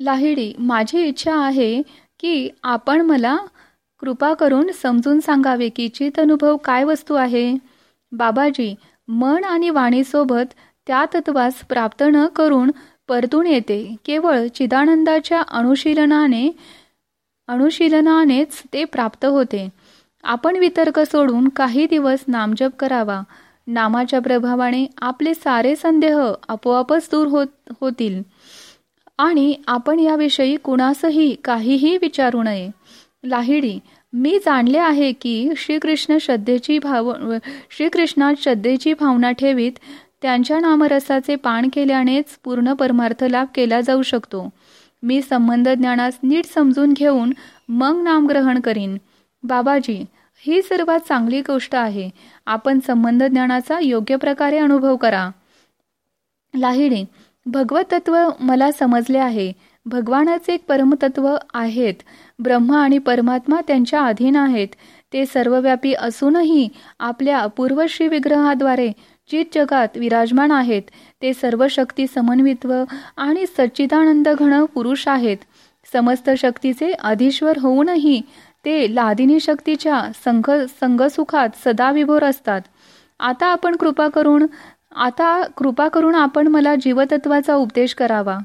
लाहिडी माझी इच्छा आहे की आपण मला कृपा करून समजून सांगावे की चित अनुभव काय वस्तू आहे? बाबाजी मन आणि वाणीसोबत त्या तत्वास प्राप्त न करून परतून येते. केवळ चिदानंदाच्या अनुशीलनाने अनुशीलनानेच ते प्राप्त होते. आपण वितर्क सोडून काही दिवस नामजप करावा. नामाच्या प्रभावाने आपले सारे संदेह आपोआपच दूर होत होतील. आणि आपण याविषयी कुणासही काहीही विचारू नये. लाहिडी मी जाणले आहे की श्रीकृष्ण श्रद्धेची भाव श्रीकृष्णात श्रद्धेची भावना ठेवीत त्यांच्या नामरसाचे पान केल्यानेच पूर्ण परमार्थ लाभ केला जाऊ शकतो. मी संबंध ज्ञानास नीट समजून घेऊन मग नामग्रहण करीन. बाबाजी ही सर्वात चांगली गोष्ट आहे. आपण संबंध ज्ञानाचा योग्य प्रकारे अनुभव करा. लाहिडी भगवत तत्व मला समजले आहे. भगवानाचे एक परमतत्व आहेत. ब्रह्मा आणि परमात्मा त्यांच्या अधीन आहेत. ते सर्वव्यापी असूनही आपल्या अपूर्व श्री विग्रहाद्वारे चित जगात विराजमान आहेत. ते सर्व शक्ती समन्वित्व आणि सच्चिदानंद घन पुरुष आहेत. समस्त शक्तीचे अधीश्वर होऊनही ते लादिनी शक्तीच्या संघ संघसुखात सदा विभोर असतात. आता आपण कृपा करून आता कृपा करून आपण मला जीवतत्वाचा उपदेश करावा.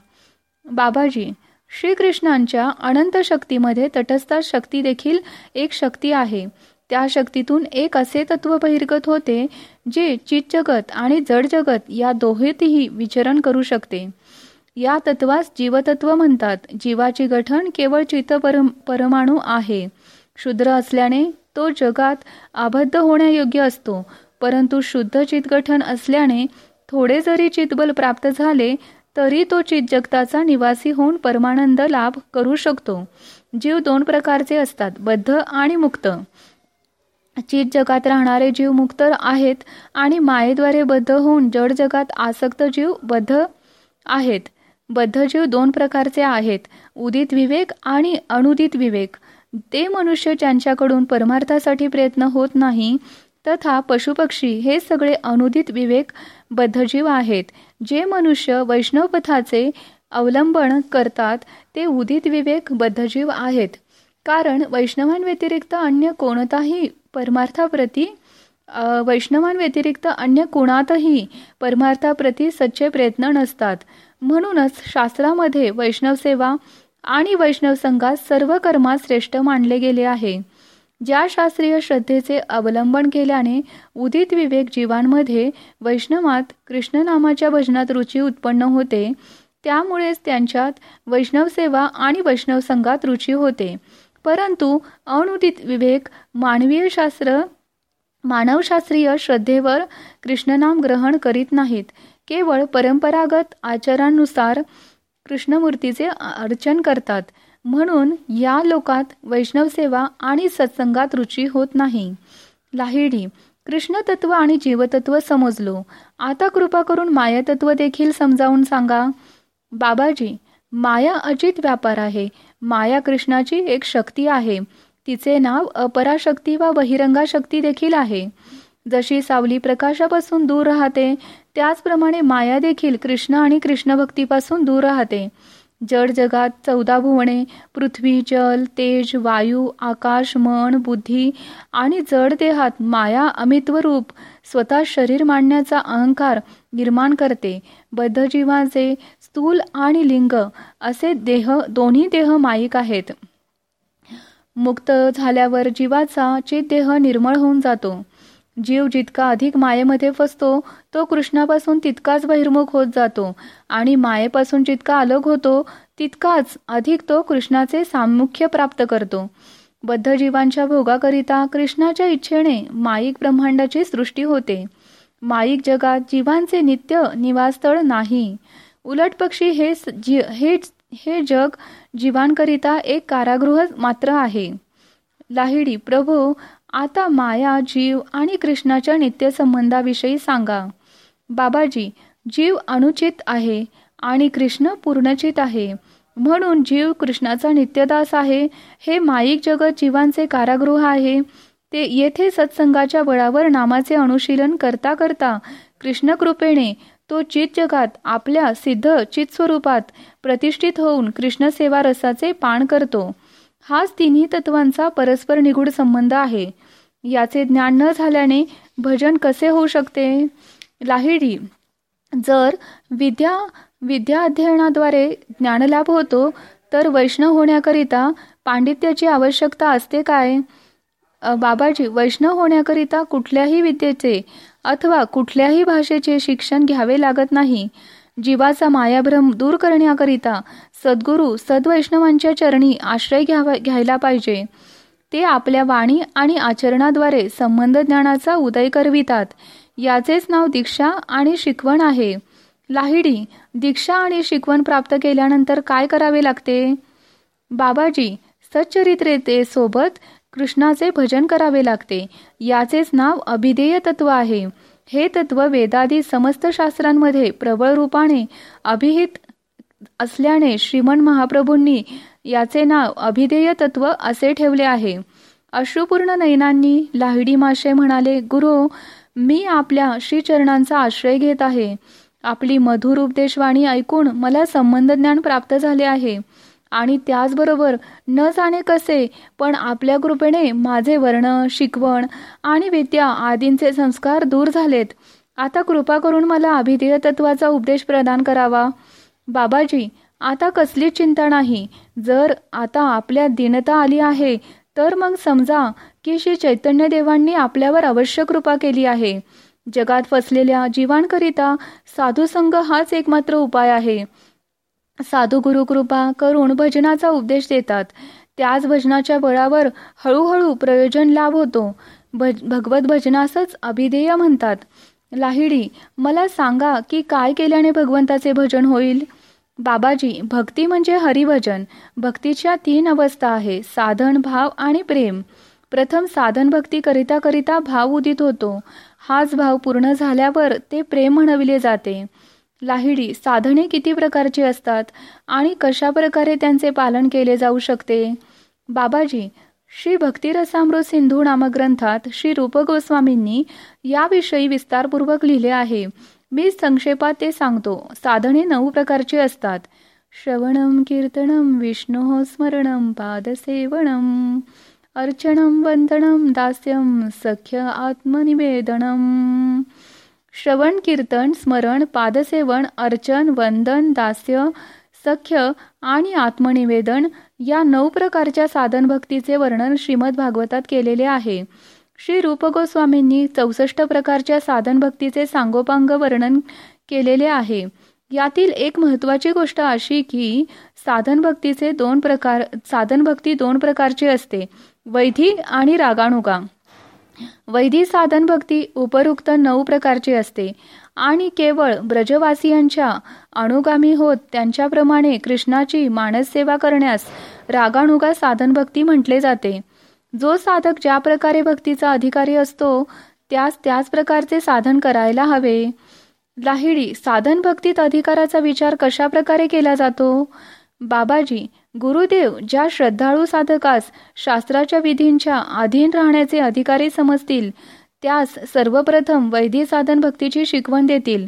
बाबाजी श्रीकृष्णांच्या अनंत शक्तीमध्ये तटस्थ शक्ती देखील एक शक्ती आहे. त्या शक्तीतून एक असे तत्व बहिर्गत होते जे चित जगत आणि जड जगत या दोहेतही विचरण करू शकते. या तत्वास जीवतत्व म्हणतात. जीवाची गठन केवळ चित्त परम परमाणू आहे. शुद्र असल्याने तो जगात आबद्ध होण्यायोग्य असतो. परंतु शुद्ध चितगठन असल्याने थोडे जरी चितबल प्राप्त झाले तरी तो चित जगताचा निवासी होऊन परमानंद लाभ करू शकतो. जीव दोन प्रकारचे असतात बद्ध आणि मुक्त. चित जगात राहणारे जीव मुक्त आहेत आणि मायेद्वारे बद्ध होऊन जड जगात आसक्त जीव बद्ध आहेत. बद्ध जीव दोन प्रकारचे आहेत उदित विवेक आणि अनुदित विवेक. ते मनुष्य ज्यांच्याकडून परमार्थासाठी प्रयत्न होत नाही तथा पशुपक्षी हे सगळे अनुदित विवेक बद्धजीव आहेत. जे मनुष्य वैष्णवपथाचे अवलंबन करतात ते उदित विवेक बद्धजीव आहेत. कारण वैष्णवांव्यतिरिक्त अन्य कोणताही परमार्थाप्रती वैष्णवांव्यतिरिक्त अन्य कोणातही परमार्थाप्रती सच्चे प्रयत्न नसतात. म्हणूनच शास्त्रामध्ये वैष्णव सेवा आणि वैष्णव संघात सर्व कर्मात श्रेष्ठ मानले गेले आहे. ज्या शास्त्रीय श्रद्धेचे अवलंबन केल्याने उदित विवेक जीवांमध्ये वैष्णवात कृष्णनामाच्या भजनात रुची उत्पन्न होते त्यामुळेच त्यांच्यात वैष्णव सेवा आणि वैष्णव संघात रुची होते. परंतु अनुदित विवेक मानवीय शास्त्र मानवशास्त्रीय श्रद्धेवर कृष्णनाम ग्रहण करीत नाहीत. केवळ परंपरागत आचारानुसार कृष्णमूर्तीचे अर्चन करतात. म्हणून या लोकात वैष्णव सेवा आणि सत्संगात रुची होत नाही. लाहिडी कृष्ण तत्व आणि जीवतत्व समजलो. आता कृपा करून मायातत्व देखील समजावून सांगा. बाबाजी माया अजित व्यापार आहे. माया कृष्णाची एक शक्ती आहे. तिचे नाव अपराशक्ती वा बहिरंगा शक्ती देखील आहे. जशी सावली प्रकाशापासून दूर राहते त्याचप्रमाणे माया देखील कृष्ण आणि कृष्णभक्तीपासून दूर राहते. जड जगात चौदा भुवणे पृथ्वी जल तेज वायू आकाश मन बुद्धी आणि जड देहात माया अमित्व रूप स्वतः शरीर मांडण्याचा अहंकार निर्माण करते. बद्धजीवाचे स्थूल आणि लिंग असे देह दोन्ही देह माईक आहेत. मुक्त झाल्यावर जीवाचा चित देह निर्मळ होऊन जातो. जीव जितका अधिक मायेमध्ये फसतो तो कृष्णापासून तितकाच बहिर्मुख होत जातो. आणि मायेपासून जितका अलग होतो तितकाच अधिक तो कृष्णाचे सामुख्य प्राप्त करतो. बद्ध जीवांच्या भोगाकरिता कृष्णाच्या इच्छेने माईक ब्रह्मांडाची सृष्टी होते. माईक जगात जीवांचे नित्य निवासस्थळ नाही. उलट पक्षी हे हे हे जग जीवांकरिता एक कारागृह मात्र आहे. लाहिडी प्रभू आता माया जीव आणि कृष्णाच्या नित्यसंबंधाविषयी सांगा. बाबाजी जीव अनुचित आहे आणि कृष्ण पूर्णचित आहे. म्हणून जीव कृष्णाचा नित्यदास आहे हे माईक जगत जीवांचे कारागृह आहे. ते येथे सत्संगाच्या बळावर नामाचे अनुशीलन करता करता कृष्णकृपेने तो चित जगात आपल्या सिद्ध चित स्वरूपात प्रतिष्ठित होऊन कृष्णसेवा रसाचे पान करतो. हाच तिन्ही तत्वांचा परस्पर निगूढ संबंध आहे. याचे ज्ञान न झाल्याने भजन कसे होऊ शकते? लाहिडी जर विद्या विद्या अध्ययनाद्वारे ज्ञानलाभ होतो तर वैष्णव होण्याकरिता पांडित्याची आवश्यकता असते काय? बाबाजी वैष्णव होण्याकरिता कुठल्याही विद्येचे अथवा कुठल्याही भाषेचे शिक्षण घ्यावे लागत नाही. जीवाचा मायाभ्रम दूर करण्याकरिता सद्गुरू सद्वैष्णवांच्या चरणी आश्रय घ्यावा घ्यायला पाहिजे. ते आपल्या वाणी आणि आचरणाद्वारे संबंध ज्ञानाचा उदय करवितात. याचेच नाव दीक्षा आणि शिकवण आहे. लाहिडी दीक्षा आणि शिकवण प्राप्त केल्यानंतर काय करावे लागते? बाबाजी सच्चरित्रेते सोबत कृष्णाचे भजन करावे लागते. याचेच नाव अभिधेय तत्व आहे. हे तत्व वेदादी समस्त शास्त्रांमध्ये प्रबळ रूपाने अभिहित असल्याने श्रीमन महाप्रभूंनी याचे नाव अभिधेय तत्व असे ठेवले आहे. अश्रुपूर्ण नयनांनी लाहिडी माशे म्हणाले गुरु मी आपल्या श्रीचरणांचा आश्रय घेत आहे. आपली मधुर उपदेशवाणी ऐकून मला संबंध ज्ञान प्राप्त झाले आहे. आणि त्याचबरोबर न जाणे कसे पण आपल्या कृपेने माझे वर्ण शिकवण आणि विद्या आदींचे संस्कार दूर झालेत. आता कृपा करून मला अभिधेय तत्वाचा उपदेश प्रदान करावा. बाबाजी आता कसली चिंता नाही. जर आता आपल्या दीनता आली आहे तर मग समजा की श्री चैतन्य देवांनी आपल्यावर अवश्य कृपा केली आहे. जगात फसलेल्या जीवांकरिता साधुसंग हाच एकमात्र उपाय आहे. साधू गुरुकृपा करून भजनाचा उपदेश देतात. त्याच भजनाच्या बळावर हळूहळू प्रयोजन लाभ होतो. भज भगवत भजनासच अभिधेय म्हणतात. लाहिडी मला सांगा की काय केल्याने भगवंताचे भजन होईल? बाबाजी भक्ती म्हणजे हरिभजन. भक्तीच्या तीन अवस्था आहे साधन भाव आणि प्रेम. प्रथम साधन भक्ती करिता करिता भाव उदित होतो. हाच भाव पूर्ण झाल्यावर ते प्रेम म्हणविले जाते. लाहिडी साधने किती प्रकारची असतात आणि कशा प्रकारे त्यांचे पालन केले जाऊ शकते? बाबाजी श्री भक्तिरसामृत सिंधू नामक ग्रंथात श्री रूप गोस्वामींनी याविषयी विस्तारपूर्वक लिहिले आहे. मी संक्षेपात ते सांगतो. साधने नऊ प्रकारची असतात. श्रवणम कीर्तनम विष्णू स्मरणम पादसेवनम अर्चनम वंदनम दास्यम सख्य आत्मनिवेदनम श्रवण कीर्तन स्मरण पादसेवन अर्चन वंदन दास्य सख्य आणि आत्मनिवेदन या नऊ प्रकारच्या साधन भक्तीचे वर्णन श्रीमद भागवतात केलेले आहे. श्री रूप गोस्वामींनी चौसष्ट प्रकारच्या साधन भक्तीचे सांगोपांग वर्णन केलेले आहे. यातील एक महत्वाची गोष्ट अशी की साधन भक्तीचे दोन प्रकार साधन भक्ती दोन प्रकारची असते वैधी आणि रागाणुगा वैधी साधन भक्ती उपरुक्त नऊ प्रकारची असते आणि केवळ ब्रजवासियांच्या अनुगामी होत त्यांच्याप्रमाणे कृष्णाची मानस सेवा करण्यास रागानुगा साधन भक्ती म्हटले जाते. जो साधक ज्या प्रकारे भक्तीचा अधिकारी असतो त्यास त्याच प्रकारचे साधन करायला हवे. लाहिडी साधन भक्तीत अधिकाराचा विचार कशा प्रकारे केला जातो? बाबाजी गुरुदेव ज्या श्रद्धाळू साधकास शास्त्राच्या विधींच्या अधीन राहण्याचे अधिकारी समजतील त्यास सर्वप्रथम वैधी साधन भक्तीची शिकवण देतील.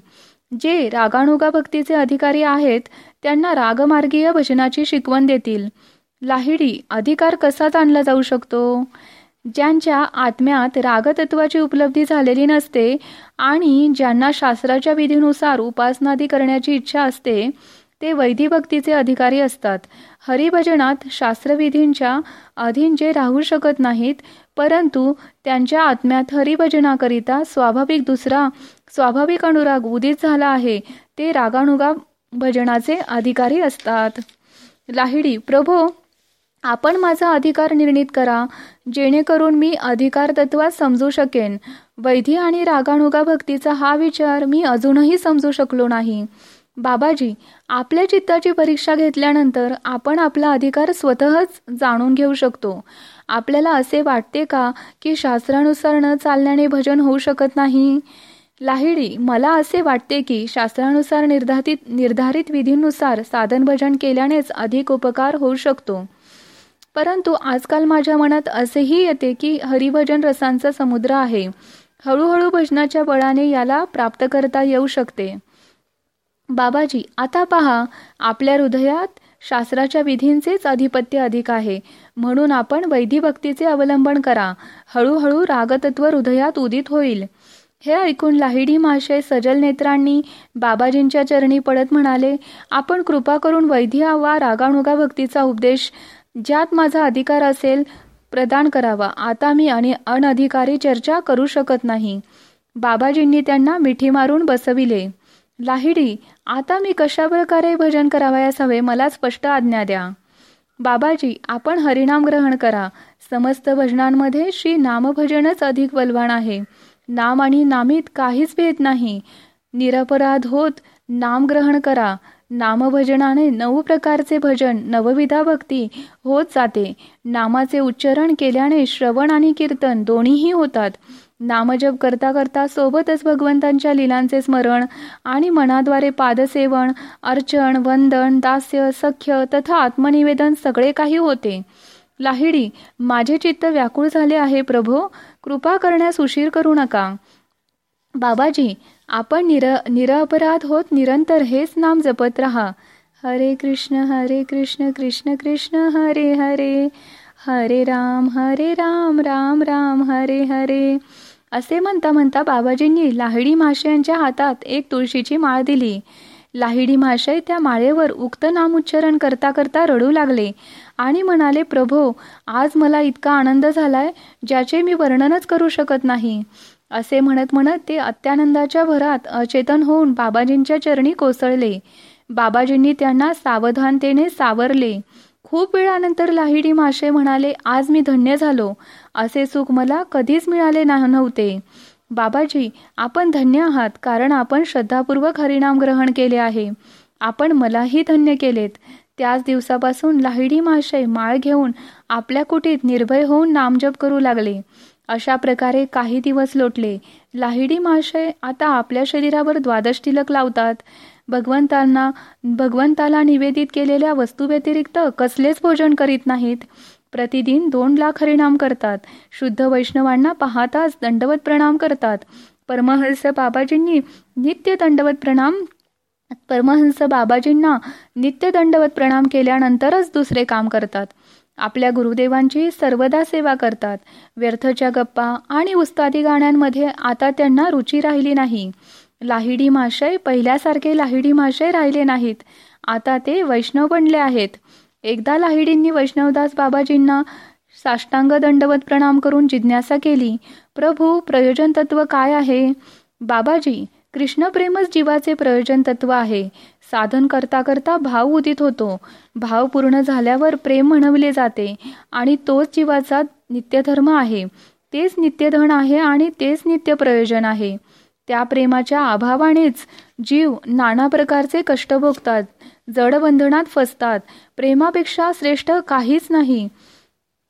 जे रागानुगा भक्तीचे अधिकारी आहेत त्यांना रागमार्गीय भजनाची शिकवण देतील. लाहिडी अधिकार कसा ताणला जाऊ शकतो? ज्यांच्या आत्म्यात रागतत्वाची उपलब्धी झालेली नसते आणि ज्यांना शास्त्राच्या विधीनुसार उपासनादी करण्याची इच्छा असते ते वैधी भक्तीचे अधिकारी असतात. हरिभजनात शास्त्रविधींच्या अधीन जे राहू शकत नाहीत परंतु त्यांच्या आत्म्यात हरिभजनाकरिता स्वाभाविक दुसरा स्वाभाविक अनुराग उदित झाला आहे ते रागानुगा भजनाचे अधिकारी असतात. लाहिडी प्रभो! आपण माझा अधिकार निर्णित करा जेणेकरून मी अधिकार तत्वात समजू शकेन. वैधी आणि रागानुगा भक्तीचा हा विचार मी अजूनही समजू शकलो नाही. बाबाजी आपल्या चित्ताची परीक्षा घेतल्यानंतर आपण आपला अधिकार स्वतःच जाणून घेऊ शकतो. आपल्याला असे वाटते का की शास्त्रानुसार न चालण्याने भजन होऊ शकत नाही? लाहिडी मला असे वाटते की शास्त्रानुसार निर्धारित निर्धारित विधीनुसार साधन भजन केल्यानेच अधिक उपकार होऊ शकतो. परंतु आजकाल माझ्या मनात असेही येते की हरिभजन रसांचा समुद्र आहे. हळूहळू भजनाच्या बळाने याला प्राप्त करता येऊ शकते. बाबाजी आता पहा आपल्या हृदयात शास्त्राच्या विधींचेच अधिपत्य अधिक आहे. म्हणून आपण वैधी भक्तीचे अवलंबन करा. हळूहळू रागतत्व हृदयात उदित होईल. हे ऐकून लाहिडी महाशय सजल नेत्रांनी बाबाजींच्या चरणी पडत म्हणाले आपण कृपा करून वैधी वा रागाणुगा भक्तीचा उपदेश ज्यात माझा अधिकार असेल प्रदान करावा. आता मी आणि अनधिकारी चर्चा करू शकत नाही. बाबाजींनी त्यांना मिठी मारून बसविले. लाहिडी आता मी कशा प्रकारे भजन करावयास हवे मला स्पष्ट आज्ञा द्या. बाबाजी आपण हरिनाम ग्रहण करा. समस्त भजनांमध्ये श्री नामभजनच अधिक बलवान आहे. नाम आणि नामीत काहीच भेद नाही. निरपराध होत नाम ग्रहण करा. नामभजनाने नऊ प्रकारचे भजन नवविधा भक्ती होत जाते. नामाचे उच्चारण केल्याने श्रवण आणि कीर्तन दोन्हीही होतात. नामजप करता करता सोबतच भगवंतांच्या लिलांचे स्मरण आणि मनाद्वारे पादसेवण अर्चन वंदन दास्य सख्य तथा आत्मनिवेदन सगळे काही होते. लाहिडी माझे चित्त व्याकुळ झाले आहे प्रभो कृपा करण्यास उशीर करू नका. बाबाजी आपण निर निरअपराध होत निरंतर हेच नाम जपत राहा. हरे कृष्ण हरे कृष्ण कृष्ण कृष्ण हरे हरे. हरे राम हरे राम राम राम हरे हरे. असे म्हणता म्हणता बाबाजींनी लाहिडी माशयांच्या हातात एक तुळशीची माळ दिली. लाहिडी माशय त्या माळेवर उक्त नामोच्चारण करता करता रडू लागले आणि म्हणाले प्रभो आज मला इतका आनंद झालाय ज्याचे मी वर्णनच करू शकत नाही. असे म्हणत म्हणत ते अत्यानंदाच्या भरात अचेतन होऊन बाबाजींच्या चरणी कोसळले. बाबाजींनी त्यांना सावधानतेने सावरले. खूप वेळानंतर लाहिडी माशे म्हणाले आज मी धन्य झालो. असे सुख मला कधीच मिळाले नव्हते. बाबाजी आपण धन्य आहात कारण आपण श्रद्धापूर्वक हरिनाम ग्रहण केले आहे. आपण मलाही धन्य केलेत. त्याच दिवसापासून लाहिडी माशय माळ घेऊन आपल्या कुटीत निर्भय होऊन नामजप करू लागले. अशा प्रकारे काही दिवस लोटले. लाहिडी महाशय आता आपल्या शरीरावर द्वादश तिलक लावतात. भगवंतांना भगवंताला निवेदित केलेल्या वस्तू व्यतिरिक्त कसलेच भोजन करीत नाहीत. प्रतिदिन दोन लाख हरिणाम करतात. शुद्ध वैष्णवांना पाहताच दंडवत प्रणाम करतात. परमहंस बाबाजींनी नित्य दंडवत प्रणाम परमहंस बाबाजींना नित्य दंडवत प्रणाम केल्यानंतरच दुसरे काम करतात. आपल्या गुरुदेवांची सर्वदा सेवा करतात. व्यर्थच्या गप्पा आणि उस्तादी गाण्यांमध्ये आता त्यांना रुची राहिली नाही. लाहिडी माशय पहिल्यासारखे लाहिडी माशय राहिले नाहीत. आता ते वैष्णव बनले आहेत. एकदा लाहिडींनी वैष्णवदास बाबाजींना साष्टांग दंडवत प्रणाम करून जिज्ञासा केली प्रभू प्रयोजन तत्व काय आहे? बाबाजी कृष्णप्रेमच जीवाचे प्रयोजन तत्व आहे. साधन करता करता भाव उदित होतो. भाव पूर्ण झाल्यावर प्रेम म्हणवले जाते आणि तोच जीवाचा नित्यधर्म आहे. तेच नित्यधन आहे आणि तेच नित्य प्रयोजन आहे. त्या प्रेमाच्या अभावानेच जीव नाना प्रकारचे कष्ट भोगतात जडबंधनात फसतात. प्रेमापेक्षा श्रेष्ठ काहीच नाही.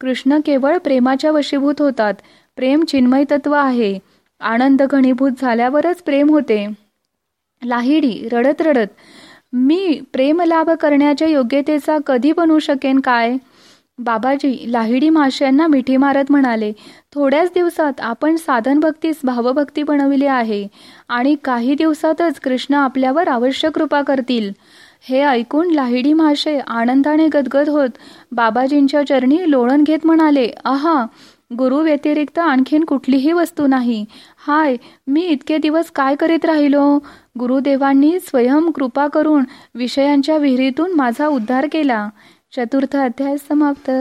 कृष्ण केवळ प्रेमाच्या वशीभूत होतात. प्रेम चिन्मय तत्व आहे. आनंद घणीभूत झाल्यावरच प्रेम होते. लाहिडी रडत रडत मी प्रेम लाभ करण्याच्या योग्यतेचा कधी बनू शकेन काय? बाबाजी लाहिडी माश्यांना मिठी मारत म्हणाले थोड्याच दिवसात आपण साधन भक्तीस भावभक्ती बनविली आहे आणि काही दिवसातच कृष्ण आपल्यावर आवश्यक कृपा करतील. हे ऐकून लाहिडी माशे आनंदाने गदगद होत बाबाजींच्या चरणी लोळण घेत म्हणाले आहा गुरु व्यतिरिक्त आणखीन कुठलीही वस्तू नाही. हाय मी इतके दिवस काय करीत राहिलो? गुरुदेवांनी स्वयं कृपा करून विषयांच्या विहिरीतून माझा उद्धार केला. चतुर्थ अध्याय समाप्त.